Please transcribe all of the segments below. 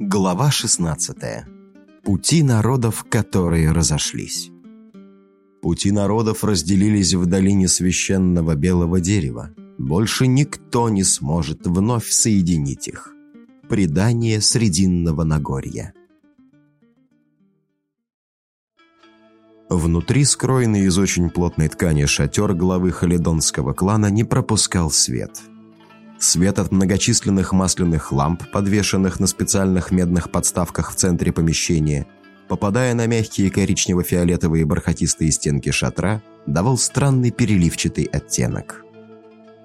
Глава 16. Пути народов, которые разошлись. Пути народов разделились в долине священного белого дерева. Больше никто не сможет вновь соединить их. Предание Срединного Нагорья. Внутри скроенный из очень плотной ткани шатер главы халидонского клана не пропускал свет – Свет от многочисленных масляных ламп, подвешенных на специальных медных подставках в центре помещения, попадая на мягкие коричнево-фиолетовые бархатистые стенки шатра, давал странный переливчатый оттенок.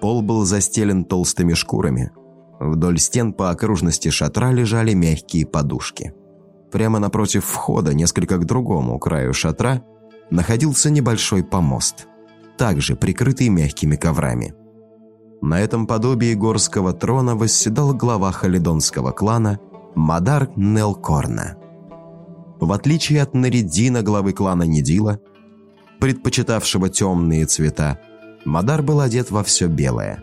Пол был застелен толстыми шкурами. Вдоль стен по окружности шатра лежали мягкие подушки. Прямо напротив входа, несколько к другому краю шатра, находился небольшой помост, также прикрытый мягкими коврами – на этом подобии горского трона восседал глава халидонского клана Мадар Нелкорна. В отличие от Наридина, главы клана Нидила, предпочитавшего темные цвета, Мадар был одет во все белое.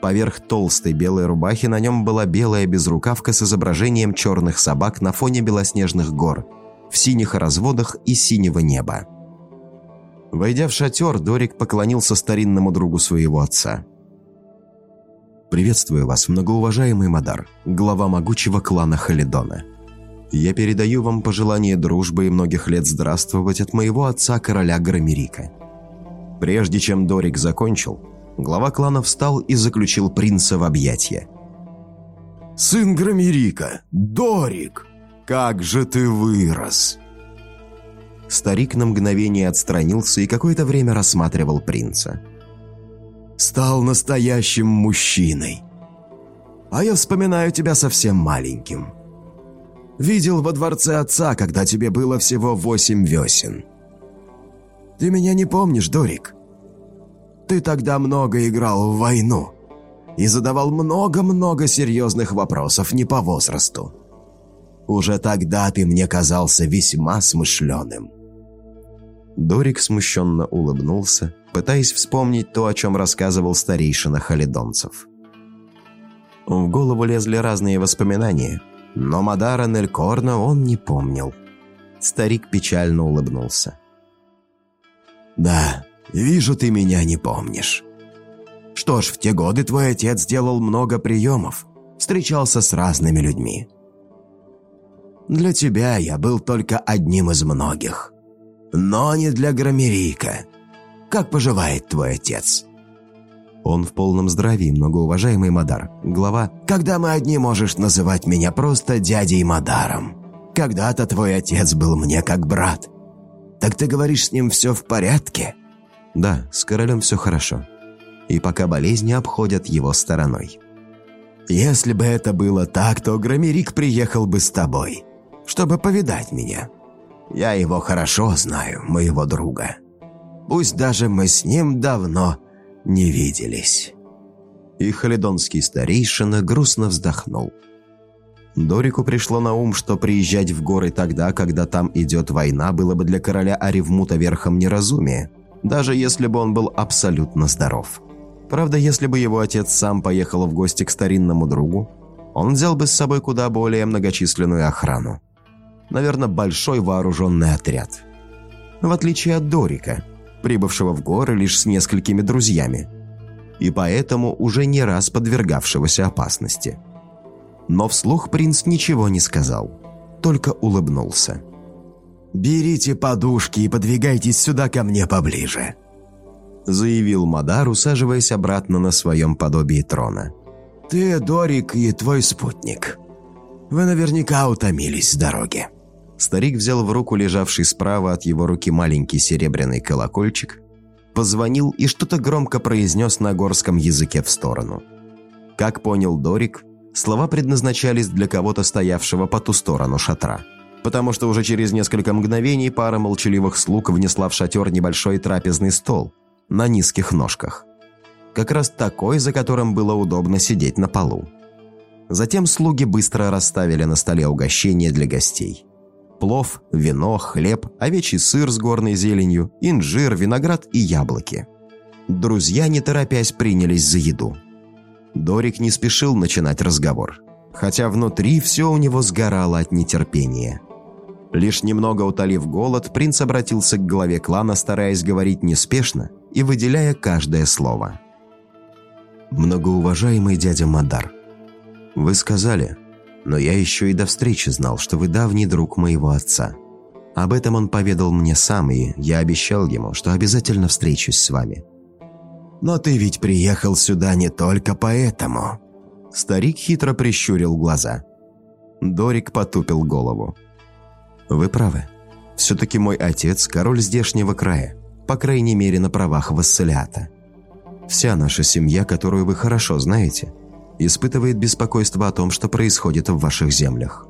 Поверх толстой белой рубахи на нем была белая безрукавка с изображением черных собак на фоне белоснежных гор, в синих разводах и синего неба. Войдя в шатер, Дорик поклонился старинному другу своего отца. «Приветствую вас, многоуважаемый Мадар, глава могучего клана Халидона. Я передаю вам пожелание дружбы и многих лет здравствовать от моего отца, короля Громерика». Прежде чем Дорик закончил, глава клана встал и заключил принца в объятия. «Сын Громерика, Дорик, как же ты вырос!» Старик на мгновение отстранился и какое-то время рассматривал принца. «Стал настоящим мужчиной. А я вспоминаю тебя совсем маленьким. Видел во дворце отца, когда тебе было всего восемь весен. Ты меня не помнишь, Дорик? Ты тогда много играл в войну и задавал много-много серьезных вопросов не по возрасту. Уже тогда ты мне казался весьма смышленым». Дорик смущенно улыбнулся, пытаясь вспомнить то, о чем рассказывал старейшина халидонцев. В голову лезли разные воспоминания, но Мадара Нелькорна он не помнил. Старик печально улыбнулся. «Да, вижу, ты меня не помнишь. Что ж, в те годы твой отец сделал много приемов, встречался с разными людьми. Для тебя я был только одним из многих» но не для Громерика. Как поживает твой отец?» «Он в полном здравии, многоуважаемый Мадар. Глава...» «Когда мы одни, можешь называть меня просто дядей Мадаром. Когда-то твой отец был мне как брат. Так ты говоришь, с ним все в порядке?» «Да, с королем все хорошо. И пока болезни обходят его стороной». «Если бы это было так, то Громерик приехал бы с тобой, чтобы повидать меня. Я его хорошо знаю, моего друга. Пусть даже мы с ним давно не виделись». И халидонский старейшина грустно вздохнул. Дорику пришло на ум, что приезжать в горы тогда, когда там идет война, было бы для короля Аревмута верхом неразумия, даже если бы он был абсолютно здоров. Правда, если бы его отец сам поехал в гости к старинному другу, он взял бы с собой куда более многочисленную охрану наверное, большой вооруженный отряд. В отличие от Дорика, прибывшего в горы лишь с несколькими друзьями, и поэтому уже не раз подвергавшегося опасности. Но вслух принц ничего не сказал, только улыбнулся. «Берите подушки и подвигайтесь сюда ко мне поближе», заявил Мадар, усаживаясь обратно на своем подобии трона. «Ты, Дорик и твой спутник. Вы наверняка утомились с дороги». Старик взял в руку лежавший справа от его руки маленький серебряный колокольчик, позвонил и что-то громко произнес на горском языке в сторону. Как понял Дорик, слова предназначались для кого-то стоявшего по ту сторону шатра, потому что уже через несколько мгновений пара молчаливых слуг внесла в шатер небольшой трапезный стол на низких ножках. Как раз такой, за которым было удобно сидеть на полу. Затем слуги быстро расставили на столе угощения для гостей – Плов, вино, хлеб, овечий сыр с горной зеленью, инжир, виноград и яблоки. Друзья, не торопясь, принялись за еду. Дорик не спешил начинать разговор. хотя внутри все у него сгорало от нетерпения. Лишь немного утолив голод, принц обратился к главе клана, стараясь говорить неспешно и выделяя каждое слово. «Многоуважаемый дядя Мадар, вы сказали, но я еще и до встречи знал, что вы давний друг моего отца. Об этом он поведал мне сам, и я обещал ему, что обязательно встречусь с вами. Но ты ведь приехал сюда не только поэтому». Старик хитро прищурил глаза. Дорик потупил голову. «Вы правы. Все-таки мой отец – король здешнего края, по крайней мере на правах вассалиата. Вся наша семья, которую вы хорошо знаете, испытывает беспокойство о том, что происходит в ваших землях.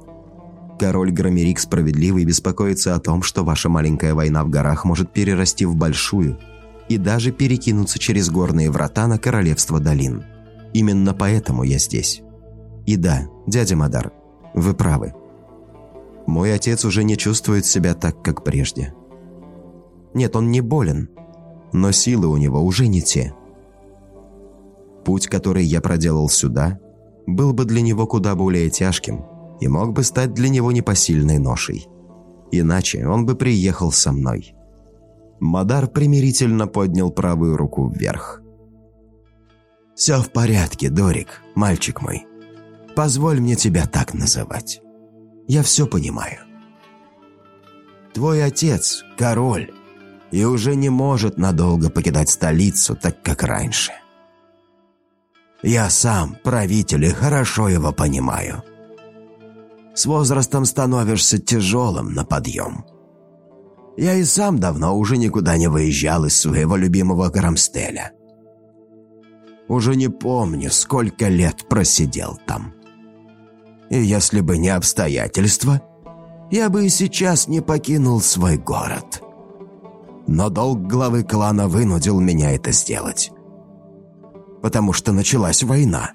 Король Громерик справедливый беспокоится о том, что ваша маленькая война в горах может перерасти в большую и даже перекинуться через горные врата на королевство долин. Именно поэтому я здесь. И да, дядя Мадар, вы правы. Мой отец уже не чувствует себя так, как прежде. Нет, он не болен, но силы у него уже не те. Путь, который я проделал сюда, был бы для него куда более тяжким и мог бы стать для него непосильной ношей. Иначе он бы приехал со мной. Мадар примирительно поднял правую руку вверх. «Все в порядке, Дорик, мальчик мой. Позволь мне тебя так называть. Я все понимаю. Твой отец – король, и уже не может надолго покидать столицу, так как раньше. Я сам правитель и хорошо его понимаю. С возрастом становишься тяжелым на подъем. Я и сам давно уже никуда не выезжал из своего любимого Грамстеля. Уже не помню, сколько лет просидел там. И если бы не обстоятельства, я бы и сейчас не покинул свой город. Но долг главы клана вынудил меня это сделать. Потому что началась война.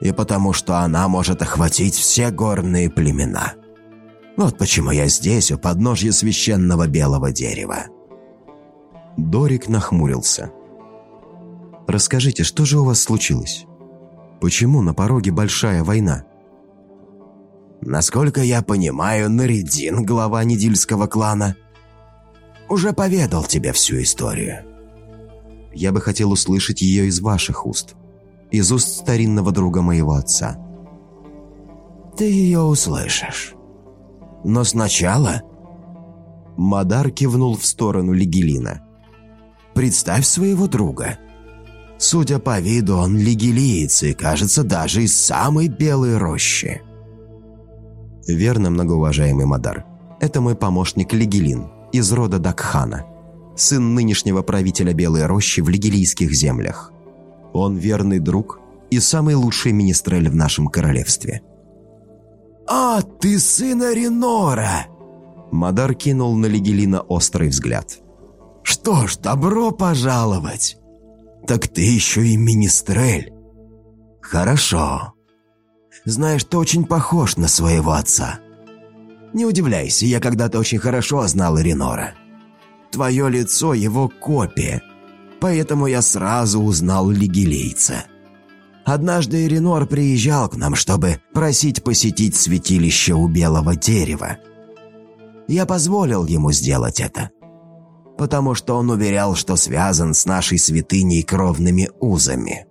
И потому что она может охватить все горные племена. Вот почему я здесь, у подножья священного белого дерева. Дорик нахмурился. «Расскажите, что же у вас случилось? Почему на пороге большая война?» Насколько я понимаю, Наридин, глава Недильского клана, уже поведал тебе всю историю. Я бы хотел услышать ее из ваших уст, из уст старинного друга моего отца. Ты ее услышишь. Но сначала... Мадар кивнул в сторону Лигелина. «Представь своего друга. Судя по виду, он лигелиец и, кажется, даже из самой белой рощи». «Верно, многоуважаемый Мадар. Это мой помощник Лигелин из рода Дакхана, сын нынешнего правителя Белой Рощи в лигелийских землях. Он верный друг и самый лучший министрель в нашем королевстве». «А, ты сын Аринора!» Мадар кинул на Лигелина острый взгляд. «Что ж, добро пожаловать! Так ты еще и министрель!» «Хорошо. Знаешь, ты очень похож на своего отца. Не удивляйся, я когда-то очень хорошо знал Ренора. Твое лицо – его копия, поэтому я сразу узнал лигилейца. Однажды Ренор приезжал к нам, чтобы просить посетить святилище у Белого Дерева. Я позволил ему сделать это, потому что он уверял, что связан с нашей святыней кровными узами.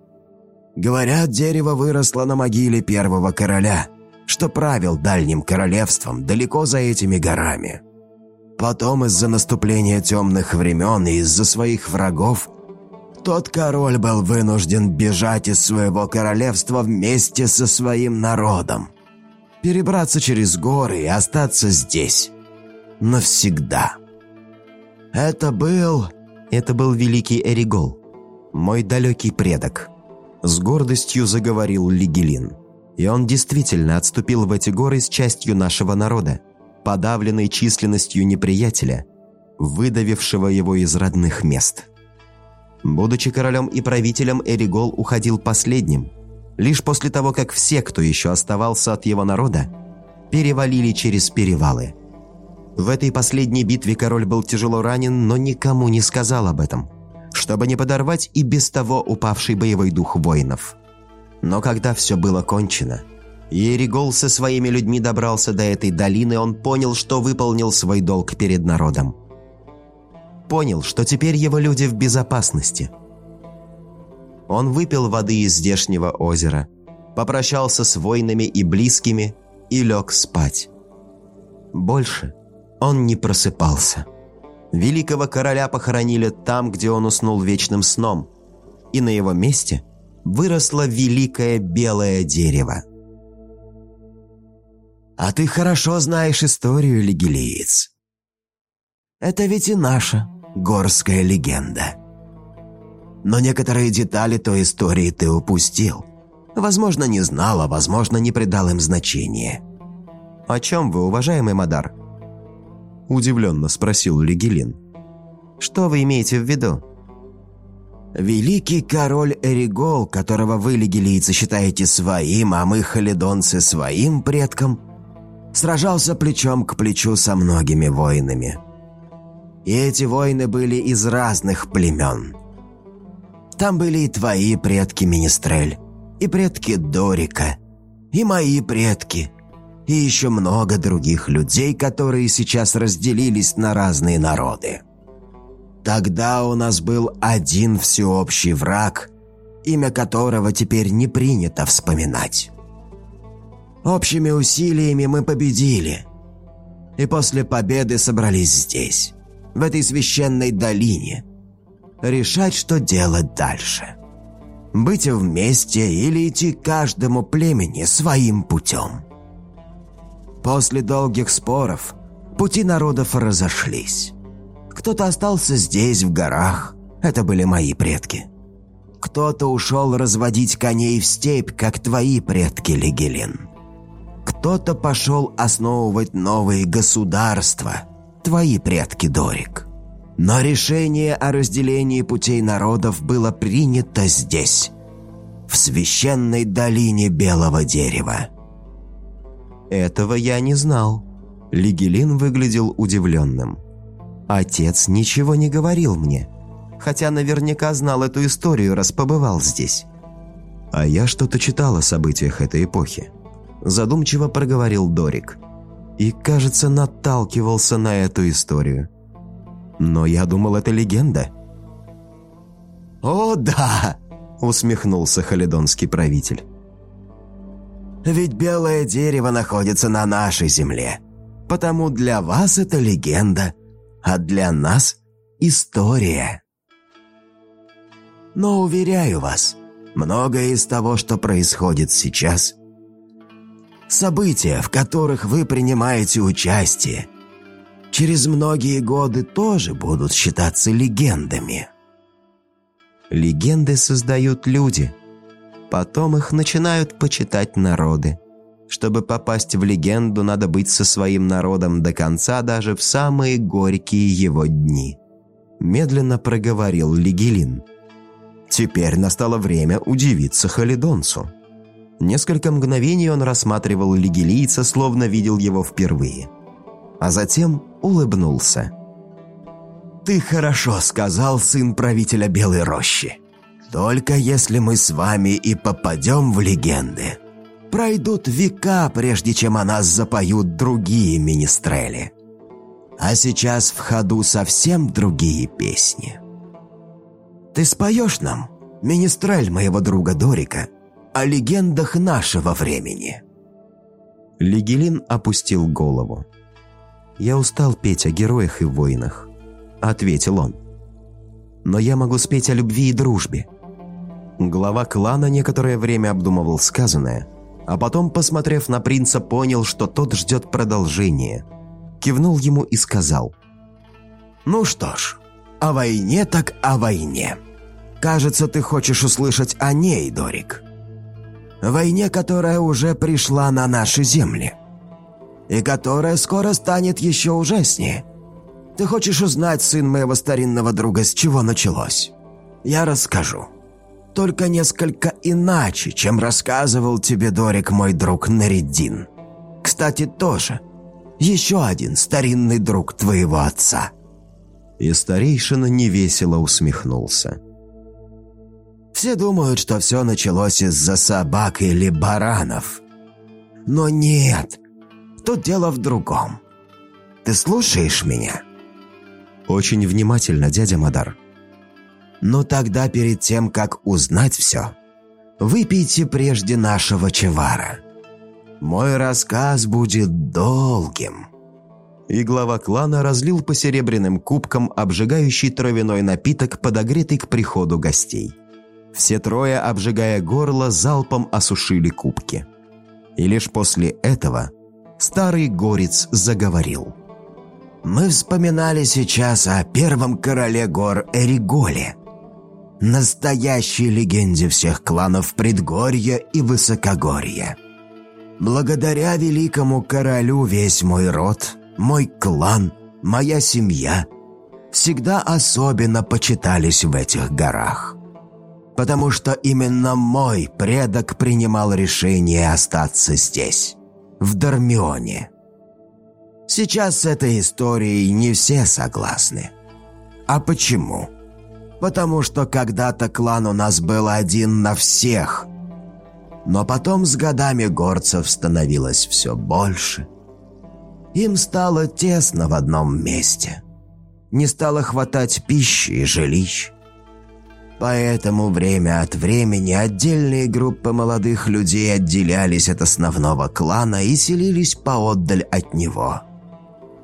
Говорят, дерево выросло на могиле первого короля, что правил дальним королевством далеко за этими горами. Потом из-за наступления темных времен и из-за своих врагов тот король был вынужден бежать из своего королевства вместе со своим народом. Перебраться через горы и остаться здесь. Навсегда. Это был... Это был великий Эригол, мой далекий предок. С гордостью заговорил Лигелин. И он действительно отступил в эти горы с частью нашего народа, подавленной численностью неприятеля, выдавившего его из родных мест. Будучи королем и правителем, Эригол уходил последним, лишь после того, как все, кто еще оставался от его народа, перевалили через перевалы. В этой последней битве король был тяжело ранен, но никому не сказал об этом – чтобы не подорвать и без того упавший боевой дух воинов. Но когда все было кончено, Еригол со своими людьми добрался до этой долины, он понял, что выполнил свой долг перед народом. Понял, что теперь его люди в безопасности. Он выпил воды из здешнего озера, попрощался с воинами и близкими и лег спать. Больше он не просыпался. Великого короля похоронили там, где он уснул вечным сном, и на его месте выросло великое белое дерево. «А ты хорошо знаешь историю, легилиец. Это ведь и наша горская легенда. Но некоторые детали той истории ты упустил. Возможно, не знал, а возможно, не придал им значения». «О чем вы, уважаемый Мадар?» Удивленно спросил Легилин. «Что вы имеете в виду?» Великий король Эригол, которого вы, легилийцы, считаете своим, а мы, халидонцы, своим предком, сражался плечом к плечу со многими воинами. И эти воины были из разных племен. Там были и твои предки, Министрель, и предки Дорика, и мои предки, и еще много других людей, которые сейчас разделились на разные народы. Тогда у нас был один всеобщий враг, имя которого теперь не принято вспоминать. Общими усилиями мы победили. И после победы собрались здесь, в этой священной долине, решать, что делать дальше. Быть вместе или идти каждому племени своим путем. После долгих споров пути народов разошлись. Кто-то остался здесь, в горах. Это были мои предки. Кто-то ушел разводить коней в степь, как твои предки, Легелин. Кто-то пошел основывать новые государства, твои предки, Дорик. Но решение о разделении путей народов было принято здесь, в священной долине Белого Дерева. Этого я не знал. Лигелин выглядел удивленным. Отец ничего не говорил мне, хотя наверняка знал эту историю, раз побывал здесь. А я что-то читал о событиях этой эпохи. Задумчиво проговорил Дорик. И, кажется, наталкивался на эту историю. Но я думал, это легенда. «О, да!» – усмехнулся халидонский правитель. «Ведь белое дерево находится на нашей земле, потому для вас это легенда – а для нас – история. Но, уверяю вас, многое из того, что происходит сейчас – события, в которых вы принимаете участие, через многие годы тоже будут считаться легендами. Легенды создают люди, потом их начинают почитать народы. Чтобы попасть в легенду, надо быть со своим народом до конца, даже в самые горькие его дни. Медленно проговорил Лигелин. Теперь настало время удивиться Халидонцу. Несколько мгновений он рассматривал лигелийца, словно видел его впервые. А затем улыбнулся. «Ты хорошо сказал, сын правителя Белой Рощи. Только если мы с вами и попадем в легенды, пройдут века, прежде чем о нас запоют другие министрели. А сейчас в ходу совсем другие песни. Ты споешь нам, министрель моего друга Дорика, о легендах нашего времени?» Лигелин опустил голову. «Я устал петь о героях и войнах», — ответил он. «Но я могу спеть о любви и дружбе». Глава клана некоторое время обдумывал сказанное, а потом, посмотрев на принца, понял, что тот ждет продолжения. Кивнул ему и сказал. «Ну что ж, о войне так о войне. Кажется, ты хочешь услышать о ней, Дорик. Войне, которая уже пришла на наши земли. И которая скоро станет еще ужаснее. Ты хочешь узнать, сын моего старинного друга, с чего началось? Я расскажу» только несколько иначе, чем рассказывал тебе Дорик, мой друг Нариддин. Кстати, тоже. Еще один старинный друг твоего отца». И старейшина невесело усмехнулся. «Все думают, что все началось из-за собак или баранов. Но нет, тут дело в другом. Ты слушаешь меня?» «Очень внимательно, дядя Мадар». «Ну тогда перед тем, как узнать все, выпейте прежде нашего чевара. Мой рассказ будет долгим». И глава клана разлил по серебряным кубкам обжигающий травяной напиток, подогретый к приходу гостей. Все трое, обжигая горло, залпом осушили кубки. И лишь после этого старый горец заговорил. «Мы вспоминали сейчас о первом короле гор Эриголе, настоящей легенде всех кланов Предгорья и Высокогорья. Благодаря великому королю весь мой род, мой клан, моя семья всегда особенно почитались в этих горах. Потому что именно мой предок принимал решение остаться здесь, в Дармионе. Сейчас с этой историей не все согласны. А почему? Потому что когда-то клан у нас был один на всех. Но потом с годами горцев становилось все больше. Им стало тесно в одном месте. Не стало хватать пищи и жилищ. Поэтому время от времени отдельные группы молодых людей отделялись от основного клана и селились поотдаль от него,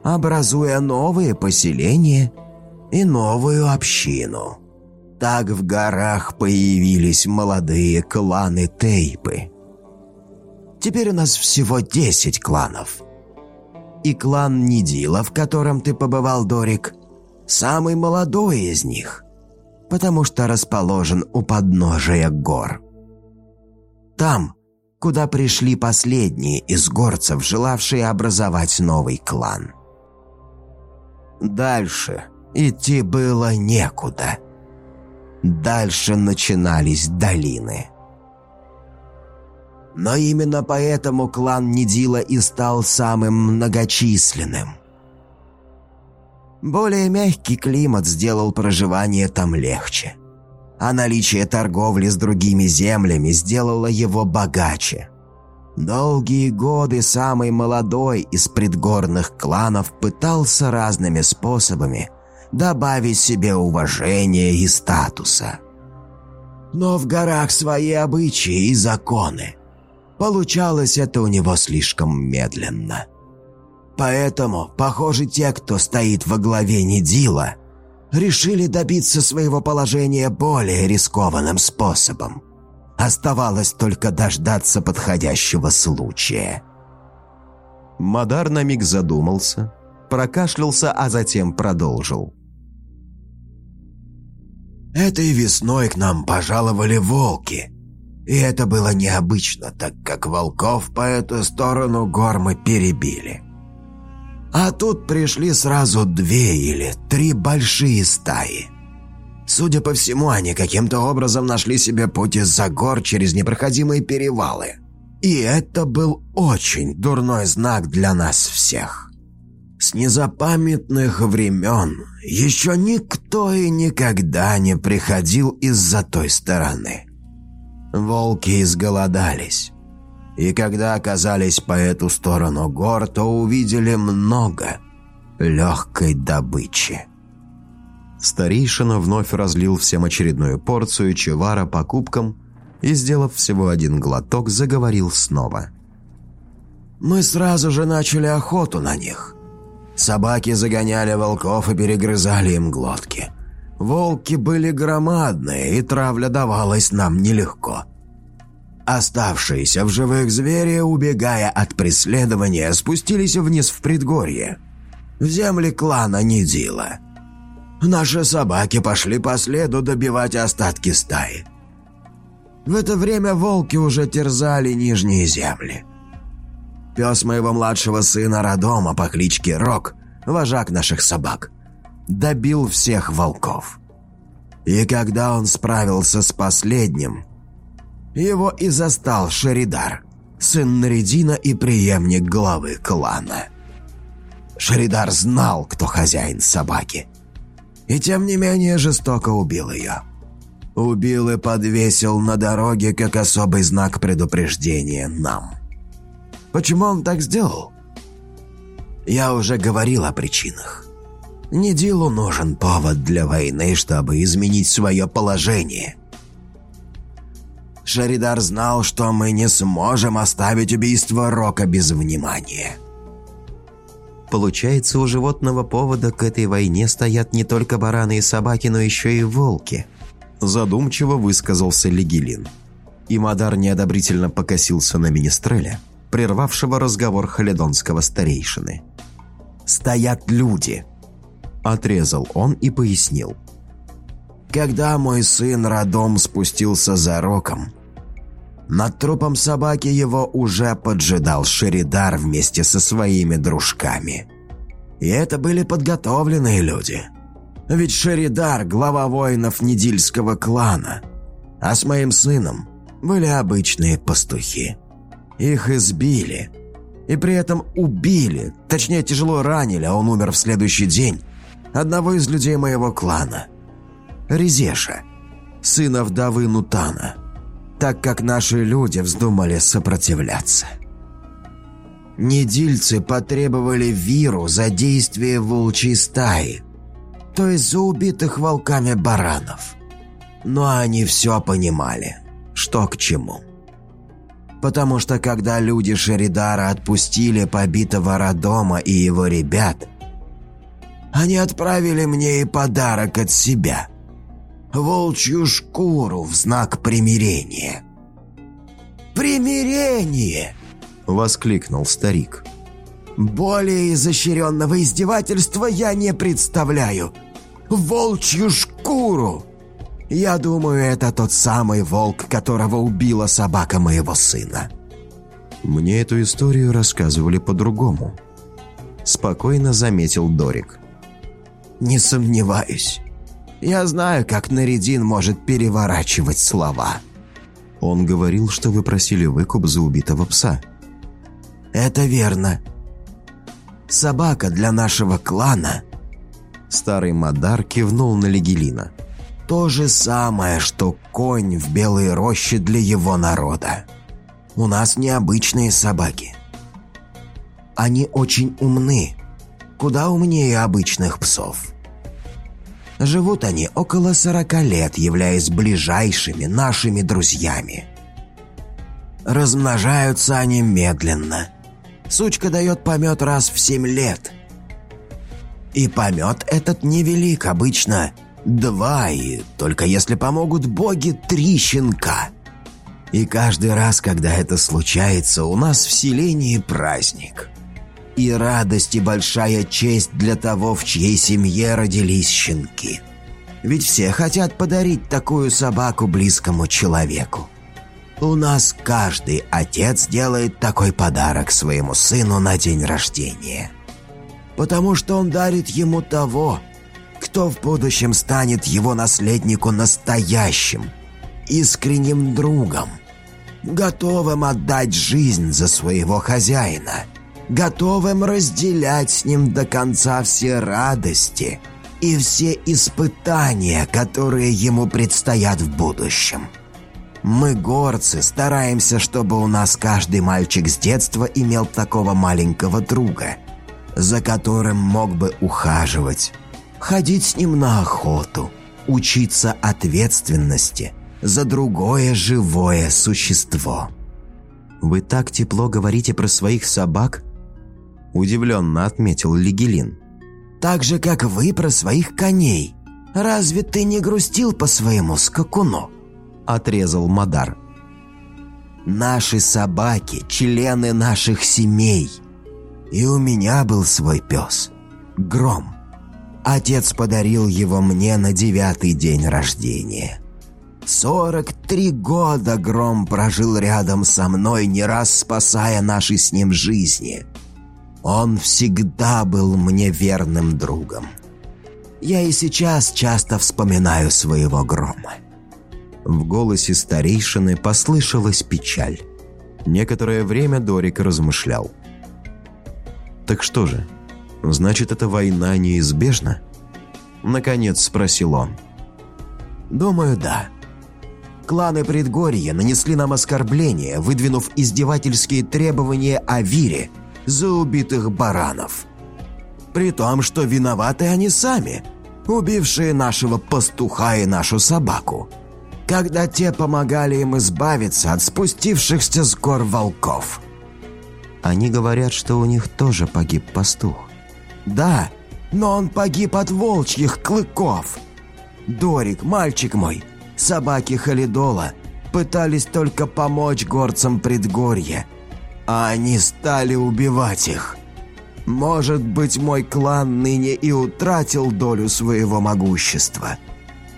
образуя новые поселения и новую общину. Так в горах появились молодые кланы Тейпы. Теперь у нас всего десять кланов. И клан Нидила, в котором ты побывал, Дорик, самый молодой из них, потому что расположен у подножия гор. Там, куда пришли последние из горцев, желавшие образовать новый клан. Дальше идти было некуда – Дальше начинались долины. Но именно поэтому клан Нидила и стал самым многочисленным. Более мягкий климат сделал проживание там легче, а наличие торговли с другими землями сделало его богаче. Долгие годы самый молодой из предгорных кланов пытался разными способами – добавить себе уважения и статуса. Но в горах свои обычаи и законы. Получалось это у него слишком медленно. Поэтому, похоже, те, кто стоит во главе Нидила, решили добиться своего положения более рискованным способом. Оставалось только дождаться подходящего случая. Мадар на миг задумался, прокашлялся, а затем продолжил. Этой весной к нам пожаловали волки. И это было необычно, так как волков по эту сторону гор мы перебили. А тут пришли сразу две или три большие стаи. Судя по всему, они каким-то образом нашли себе путь из-за гор через непроходимые перевалы. И это был очень дурной знак для нас всех. С незапамятных времен еще никто и никогда не приходил из-за той стороны. Волки изголодались. И когда оказались по эту сторону гор, то увидели много легкой добычи. Старейшина вновь разлил всем очередную порцию чевара по кубкам и, сделав всего один глоток, заговорил снова. «Мы сразу же начали охоту на них». Собаки загоняли волков и перегрызали им глотки. Волки были громадные, и травля давалась нам нелегко. Оставшиеся в живых звери, убегая от преследования, спустились вниз в предгорье, в земли клана Нидила. Наши собаки пошли по следу добивать остатки стаи. В это время волки уже терзали нижние земли. Пес моего младшего сына Радома по кличке Рок, вожак наших собак, добил всех волков. И когда он справился с последним, его и застал Шеридар, сын Наридина и преемник главы клана. Шеридар знал, кто хозяин собаки, и тем не менее жестоко убил ее. Убил и подвесил на дороге как особый знак предупреждения нам. Почему он так сделал? Я уже говорил о причинах. Нидилу нужен повод для войны, чтобы изменить свое положение. Шаридар знал, что мы не сможем оставить убийство Рока без внимания. Получается, у животного повода к этой войне стоят не только бараны и собаки, но еще и волки. Задумчиво высказался Легилин. И Мадар неодобрительно покосился на Министреля, прервавшего разговор халедонского старейшины. «Стоят люди», – отрезал он и пояснил. «Когда мой сын Радом спустился за роком, над трупом собаки его уже поджидал Шеридар вместе со своими дружками. И это были подготовленные люди. Ведь Шеридар – глава воинов Недильского клана, а с моим сыном были обычные пастухи. Их избили, и при этом убили, точнее тяжело ранили, а он умер в следующий день, одного из людей моего клана – Резеша, сына вдовы Нутана – так как наши люди вздумали сопротивляться. Недильцы потребовали Виру за действие волчьей стаи, то есть за убитых волками баранов. Но они все понимали, что к чему. Потому что когда люди Шеридара отпустили побитого Родома и его ребят, они отправили мне и подарок от себя – волчью шкуру в знак примирения. «Примирение!» – воскликнул старик. «Более изощренного издевательства я не представляю. Волчью шкуру!» Я думаю, это тот самый волк, которого убила собака моего сына. Мне эту историю рассказывали по-другому. Спокойно заметил Дорик. Не сомневаюсь. Я знаю, как Наридин может переворачивать слова». Он говорил, что вы просили выкуп за убитого пса. «Это верно. Собака для нашего клана...» Старый Мадар кивнул на Легелина. «То же самое, что конь в белой роще для его народа. У нас необычные собаки. Они очень умны, куда умнее обычных псов. Живут они около сорока лет, являясь ближайшими нашими друзьями. Размножаются они медленно. Сучка дает помет раз в семь лет. И помет этот невелик, обычно два, и только если помогут боги, три щенка. И каждый раз, когда это случается, у нас в селении праздник – и радость и большая честь для того, в чьей семье родились щенки. Ведь все хотят подарить такую собаку близкому человеку. У нас каждый отец делает такой подарок своему сыну на день рождения. Потому что он дарит ему того, кто в будущем станет его наследнику настоящим, искренним другом, готовым отдать жизнь за своего хозяина – готовым разделять с ним до конца все радости и все испытания, которые ему предстоят в будущем. Мы, горцы, стараемся, чтобы у нас каждый мальчик с детства имел такого маленького друга, за которым мог бы ухаживать, ходить с ним на охоту, учиться ответственности за другое живое существо. «Вы так тепло говорите про своих собак?» – удивленно отметил Лигелин. «Так же, как вы про своих коней. Разве ты не грустил по своему скакуну?» – отрезал Мадар. «Наши собаки – члены наших семей. И у меня был свой пес – Гром. Отец подарил его мне на девятый день рождения». Сорок три года Гром прожил рядом со мной, не раз спасая наши с ним жизни. Он всегда был мне верным другом. Я и сейчас часто вспоминаю своего грома. В голосе старейшины послышалась печаль. Некоторое время Дорик размышлял. «Так что же, значит, эта война неизбежна?» Наконец спросил он. «Думаю, да. кланы Предгорья нанесли нам оскорбление, выдвинув издевательские требования о вире за убитых баранов. При том, что виноваты они сами, убившие нашего пастуха и нашу собаку, когда те помогали им избавиться от спустившихся с гор волков. Они говорят, что у них тоже погиб пастух. Да, но он погиб от волчьих клыков. Дорик, мальчик мой, собаки Халидола пытались только помочь горцам предгорья, а они стали убивать их. Может быть, мой клан ныне и утратил долю своего могущества.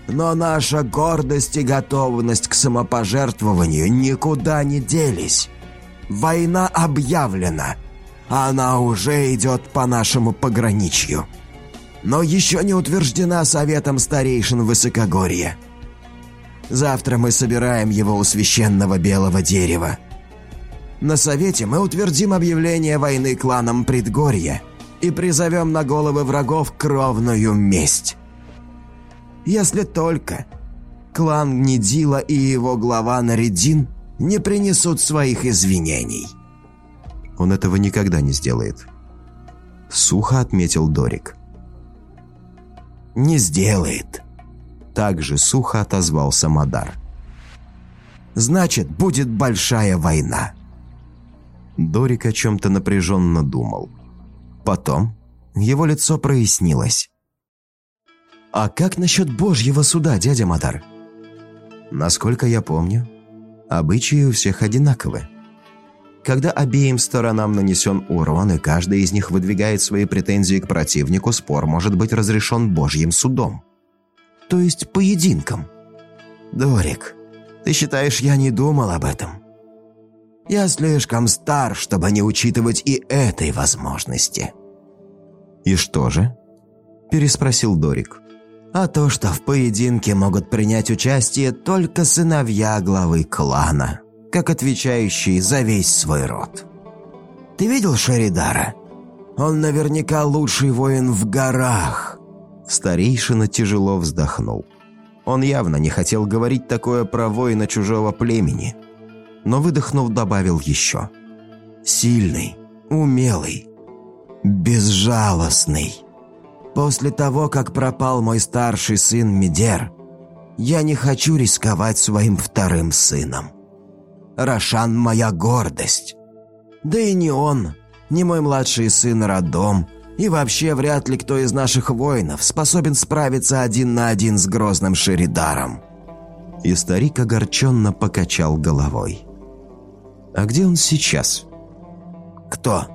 Но наша гордость и готовность к самопожертвованию никуда не делись. Война объявлена. Она уже идет по нашему пограничью. Но еще не утверждена Советом Старейшин Высокогорья. Завтра мы собираем его у священного белого дерева. На совете мы утвердим объявление войны кланам Предгорья и призовем на головы врагов кровную месть. Если только клан Гнедила и его глава Наридин не принесут своих извинений. Он этого никогда не сделает. Сухо отметил Дорик. «Не сделает», – также сухо отозвался Мадар. «Значит, будет большая война». Дорик о чем-то напряженно думал. Потом его лицо прояснилось. «А как насчет Божьего суда, дядя Мадар?» «Насколько я помню, обычаи у всех одинаковы. Когда обеим сторонам нанесен урон, и каждая из них выдвигает свои претензии к противнику, спор может быть разрешен Божьим судом. То есть поединком. Дорик, ты считаешь, я не думал об этом? Я слишком стар, чтобы не учитывать и этой возможности». «И что же?» – переспросил Дорик. «А то, что в поединке могут принять участие только сыновья главы клана, как отвечающие за весь свой род. Ты видел Шаридара? Он наверняка лучший воин в горах». Старейшина тяжело вздохнул. Он явно не хотел говорить такое про воина чужого племени – но выдохнув, добавил еще. «Сильный, умелый, безжалостный. После того, как пропал мой старший сын Медер, я не хочу рисковать своим вторым сыном. Рошан – моя гордость. Да и не он, не мой младший сын Радом, и вообще вряд ли кто из наших воинов способен справиться один на один с грозным Шеридаром». И старик огорченно покачал головой. А где он сейчас? Кто?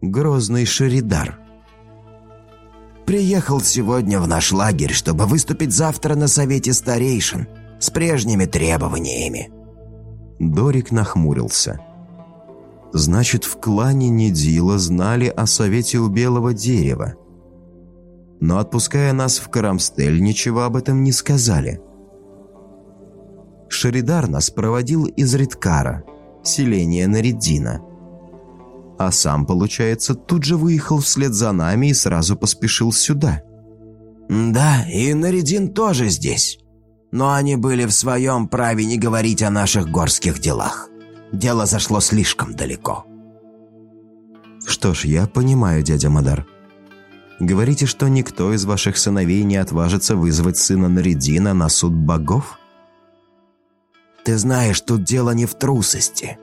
Грозный Шеридар. Приехал сегодня в наш лагерь, чтобы выступить завтра на совете старейшин с прежними требованиями. Дорик нахмурился. Значит, в клане Недила знали о совете у Белого Дерева. Но отпуская нас в Карамстель, ничего об этом не сказали. Шеридар нас проводил из Риткара, селения Нариддина. А сам, получается, тут же выехал вслед за нами и сразу поспешил сюда. «Да, и Наридин тоже здесь. Но они были в своем праве не говорить о наших горских делах. Дело зашло слишком далеко». «Что ж, я понимаю, дядя Мадар. Говорите, что никто из ваших сыновей не отважится вызвать сына Наридина на суд богов?» Ты знаешь, тут дело не в трусости.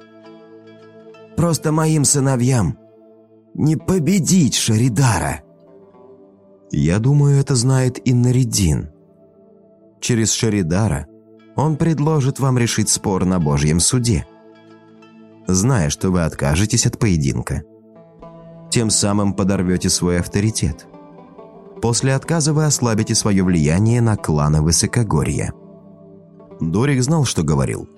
Просто моим сыновьям не победить Шаридара. Я думаю, это знает и Наридин. Через Шаридара он предложит вам решить спор на Божьем суде, зная, что вы откажетесь от поединка. Тем самым подорвете свой авторитет. После отказа вы ослабите свое влияние на кланы Высокогорья. Дорик знал, что говорил.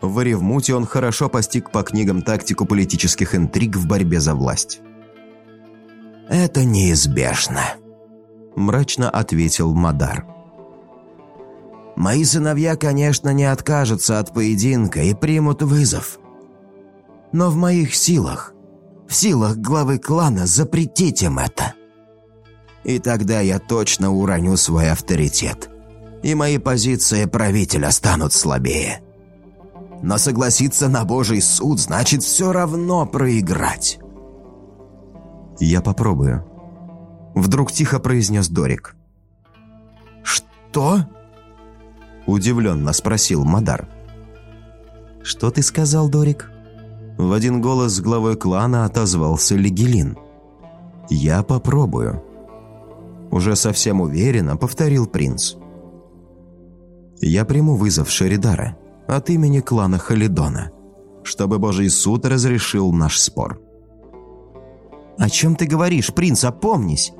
В Оревмуте он хорошо постиг по книгам тактику политических интриг в борьбе за власть. «Это неизбежно», – мрачно ответил Мадар. «Мои сыновья, конечно, не откажутся от поединка и примут вызов. Но в моих силах, в силах главы клана запретить им это. И тогда я точно уроню свой авторитет и мои позиции правителя станут слабее. Но согласиться на Божий суд значит все равно проиграть. «Я попробую», — вдруг тихо произнес Дорик. «Что?» — удивленно спросил Мадар. «Что ты сказал, Дорик?» В один голос с главой клана отозвался Легелин. «Я попробую». Уже совсем уверенно повторил принц. «Я приму вызов Шеридара от имени клана Халидона, чтобы Божий суд разрешил наш спор». «О чем ты говоришь, принц? Опомнись!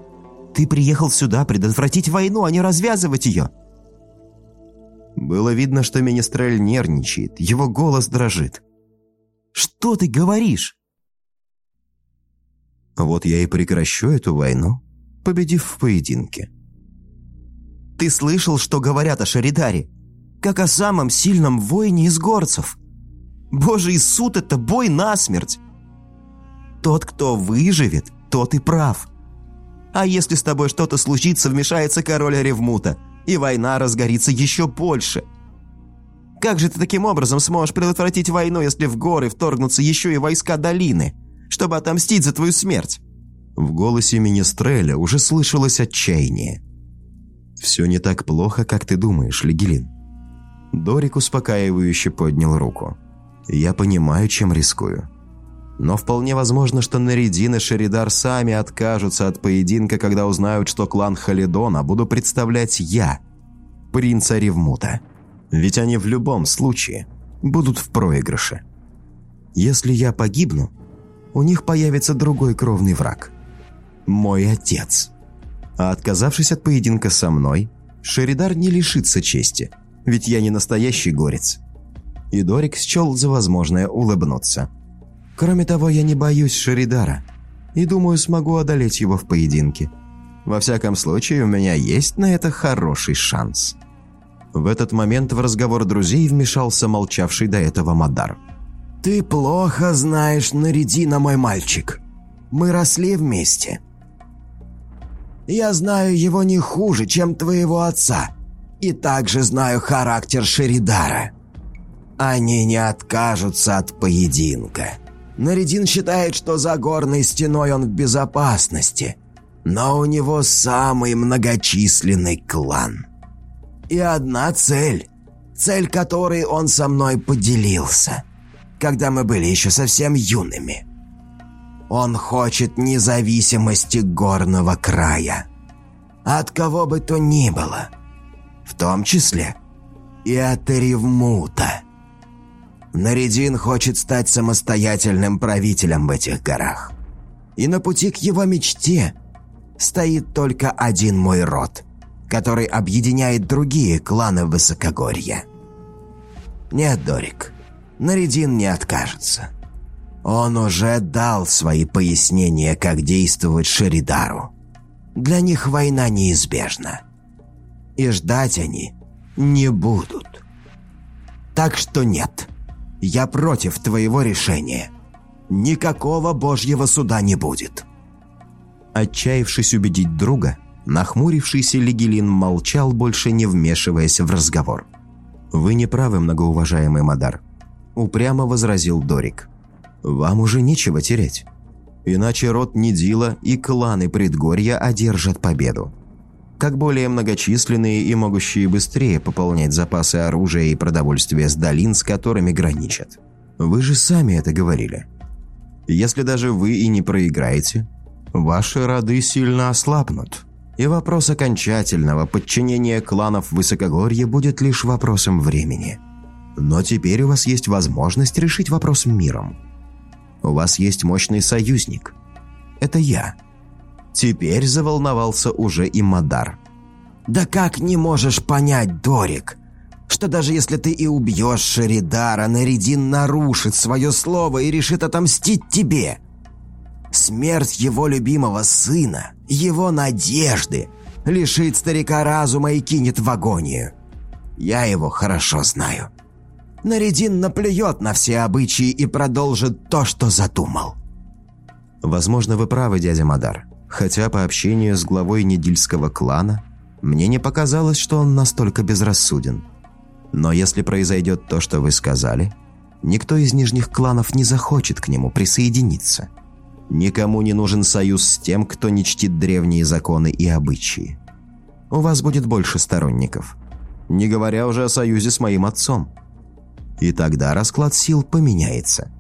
Ты приехал сюда предотвратить войну, а не развязывать ее!» Было видно, что Министрель нервничает, его голос дрожит. «Что ты говоришь?» Вот я и прекращу эту войну, победив в поединке. «Ты слышал, что говорят о Шаридаре? Как о самом сильном воине из горцев. Божий суд — это бой насмерть. Тот, кто выживет, тот и прав. А если с тобой что-то случится, вмешается король Ревмута, и война разгорится еще больше. Как же ты таким образом сможешь предотвратить войну, если в горы вторгнутся еще и войска долины, чтобы отомстить за твою смерть?» В голосе Министреля уже слышалось отчаяние. «Все не так плохо, как ты думаешь, Легелин». Дорик успокаивающе поднял руку. «Я понимаю, чем рискую. Но вполне возможно, что Наридин и Шеридар сами откажутся от поединка, когда узнают, что клан Халидона буду представлять я, принца Ревмута. Ведь они в любом случае будут в проигрыше. Если я погибну, у них появится другой кровный враг. Мой отец. А отказавшись от поединка со мной, Шеридар не лишится чести, ведь я не настоящий горец. И Дорик счел за возможное улыбнуться. Кроме того, я не боюсь Шеридара и думаю, смогу одолеть его в поединке. Во всяком случае, у меня есть на это хороший шанс». В этот момент в разговор друзей вмешался молчавший до этого Мадар. «Ты плохо знаешь Наридина, мой мальчик. Мы росли вместе. Я знаю его не хуже, чем твоего отца, и также знаю характер Шеридара. Они не откажутся от поединка». Наридин считает, что за горной стеной он в безопасности, но у него самый многочисленный клан. И одна цель, цель которой он со мной поделился, когда мы были еще совсем юными. Он хочет независимости горного края. От кого бы то ни было. В том числе и от Ревмута. Наридин хочет стать самостоятельным правителем в этих горах. И на пути к его мечте стоит только один мой род, который объединяет другие кланы Высокогорья. Нет, Дорик, Наридин не откажется. Он уже дал свои пояснения, как действовать Шеридару. Для них война неизбежна. И ждать они не будут. Так что нет. Я против твоего решения. Никакого божьего суда не будет». Отчаявшись убедить друга, нахмурившийся Легелин молчал, больше не вмешиваясь в разговор. «Вы не правы, многоуважаемый Мадар», — упрямо возразил Дорик. «Вам уже нечего терять. Иначе род Нидила и кланы Предгорья одержат победу как более многочисленные и могущие быстрее пополнять запасы оружия и продовольствия с долин, с которыми граничат. Вы же сами это говорили. Если даже вы и не проиграете, ваши роды сильно ослабнут, и вопрос окончательного подчинения кланов Высокогорья будет лишь вопросом времени. Но теперь у вас есть возможность решить вопрос миром. У вас есть мощный союзник. Это я – Теперь заволновался уже и Мадар. «Да как не можешь понять, Дорик, что даже если ты и убьешь Шеридара, Наридин нарушит свое слово и решит отомстить тебе? Смерть его любимого сына, его надежды, лишит старика разума и кинет в агонию. Я его хорошо знаю. Наридин наплюет на все обычаи и продолжит то, что задумал». «Возможно, вы правы, дядя Мадар», хотя по общению с главой Недильского клана Мне не показалось, что он настолько безрассуден. Но если произойдет то, что вы сказали, никто из нижних кланов не захочет к нему присоединиться. Никому не нужен союз с тем, кто не чтит древние законы и обычаи. У вас будет больше сторонников. Не говоря уже о союзе с моим отцом. И тогда расклад сил поменяется.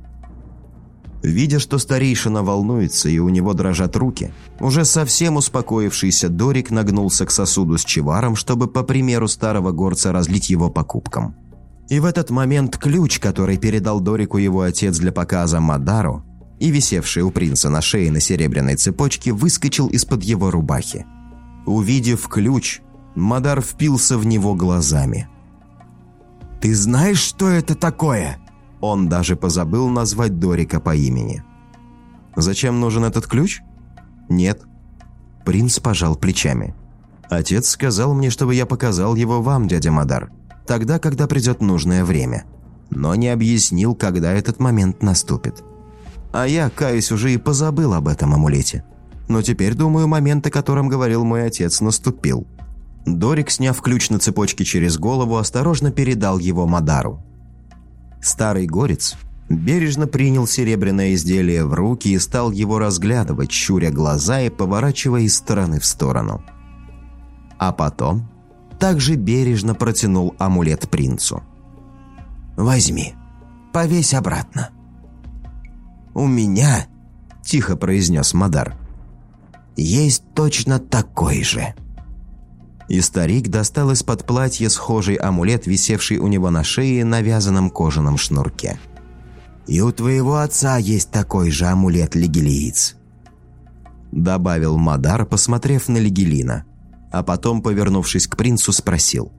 Видя, что старейшина волнуется и у него дрожат руки, уже совсем успокоившийся Дорик нагнулся к сосуду с чеваром, чтобы, по примеру старого горца, разлить его по кубкам. И в этот момент ключ, который передал Дорику его отец для показа Мадару, и висевший у принца на шее на серебряной цепочке, выскочил из-под его рубахи. Увидев ключ, Мадар впился в него глазами. «Ты знаешь, что это такое?» Он даже позабыл назвать Дорика по имени. «Зачем нужен этот ключ?» «Нет». Принц пожал плечами. «Отец сказал мне, чтобы я показал его вам, дядя Мадар, тогда, когда придет нужное время. Но не объяснил, когда этот момент наступит. А я, каюсь, уже и позабыл об этом амулете. Но теперь, думаю, момент, о котором говорил мой отец, наступил». Дорик, сняв ключ на цепочке через голову, осторожно передал его Мадару. Старый горец бережно принял серебряное изделие в руки и стал его разглядывать, щуря глаза и поворачивая из стороны в сторону. А потом также бережно протянул амулет принцу. «Возьми, повесь обратно». «У меня», – тихо произнес Мадар, – «есть точно такой же» и старик достал из-под платья схожий амулет, висевший у него на шее на вязаном кожаном шнурке. «И у твоего отца есть такой же амулет, Легилиец», добавил Мадар, посмотрев на Легелина, а потом, повернувшись к принцу, спросил.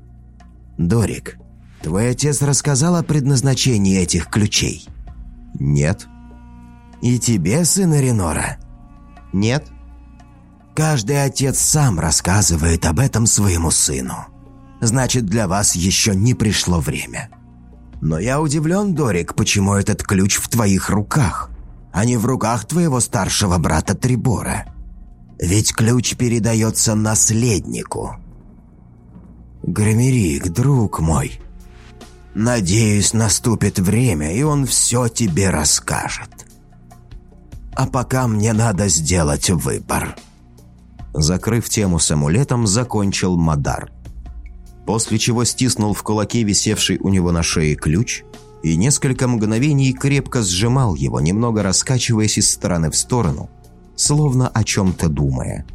«Дорик, твой отец рассказал о предназначении этих ключей?» «Нет». «И тебе, сын Ренора?» «Нет». Каждый отец сам рассказывает об этом своему сыну. Значит, для вас еще не пришло время. Но я удивлен, Дорик, почему этот ключ в твоих руках, а не в руках твоего старшего брата Трибора. Ведь ключ передается наследнику. Громерик, друг мой, надеюсь, наступит время, и он все тебе расскажет. А пока мне надо сделать выбор». Закрыв тему с амулетом, закончил Мадар. После чего стиснул в кулаке висевший у него на шее ключ и несколько мгновений крепко сжимал его, немного раскачиваясь из стороны в сторону, словно о чем-то думая.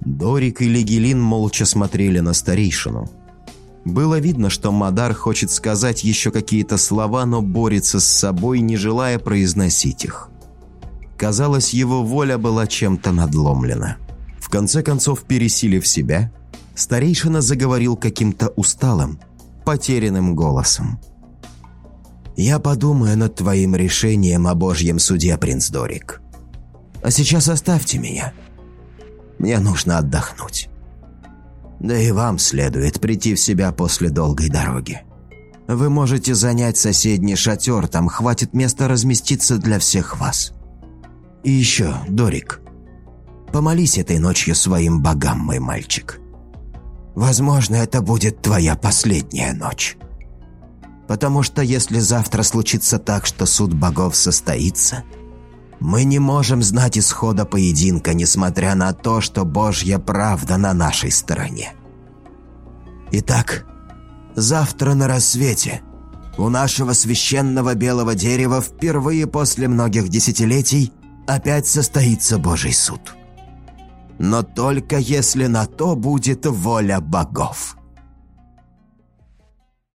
Дорик и Легелин молча смотрели на старейшину. Было видно, что Мадар хочет сказать еще какие-то слова, но борется с собой, не желая произносить их. Казалось, его воля была чем-то надломлена конце концов, пересилив себя, старейшина заговорил каким-то усталым, потерянным голосом. «Я подумаю над твоим решением о Божьем суде, принц Дорик. А сейчас оставьте меня. Мне нужно отдохнуть. Да и вам следует прийти в себя после долгой дороги. Вы можете занять соседний шатер, там хватит места разместиться для всех вас. И еще, Дорик, Помолись этой ночью своим богам, мой мальчик. Возможно, это будет твоя последняя ночь. Потому что если завтра случится так, что суд богов состоится, мы не можем знать исхода поединка, несмотря на то, что Божья правда на нашей стороне. Итак, завтра на рассвете у нашего священного белого дерева впервые после многих десятилетий опять состоится Божий суд но только если на то будет воля богов.